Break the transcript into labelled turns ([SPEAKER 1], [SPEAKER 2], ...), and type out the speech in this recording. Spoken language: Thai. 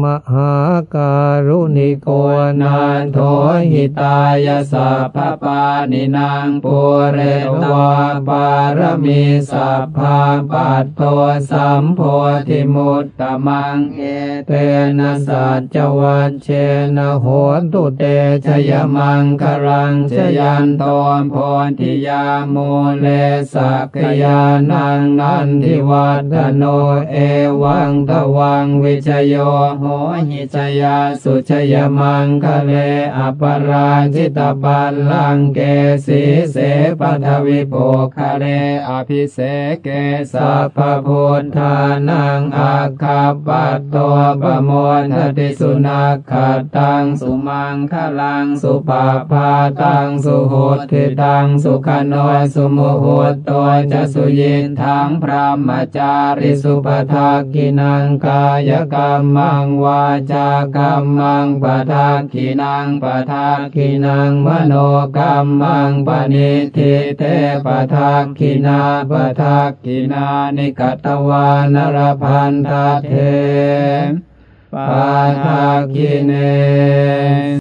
[SPEAKER 1] มหาการุณิโกนันโทหิตายสัพพปานินางปุเรตวาปารมีสัพพาปัตโตสัมโพธิมุตตมังเอเตนะสัจวัชเชนะโหตุเตชยมังครังชยันโตโพธิยาโมเลสักยานังนันทิวัฒโนเอวังทวังวิชโยโหหิชยาสุชยมังคะเลอปราชิตปัลลังเกสีเสปัทวิโภคะเลอภิเสเกสัพพุทธานังอาคาปัตโตปโมทติสุนักขตังสุมังคะลังสุปาพาตังสุโหติตังสุขโนสุโมโหตัวจะสุยินทังพระมจาริสุปทักกินังกายกรรมังวาจากรรมังปทักขินังปทักขินังมโนกรรมังปณิทิเตปทักขินาปทักขินานิกตวานรพันธเทปทักขิเน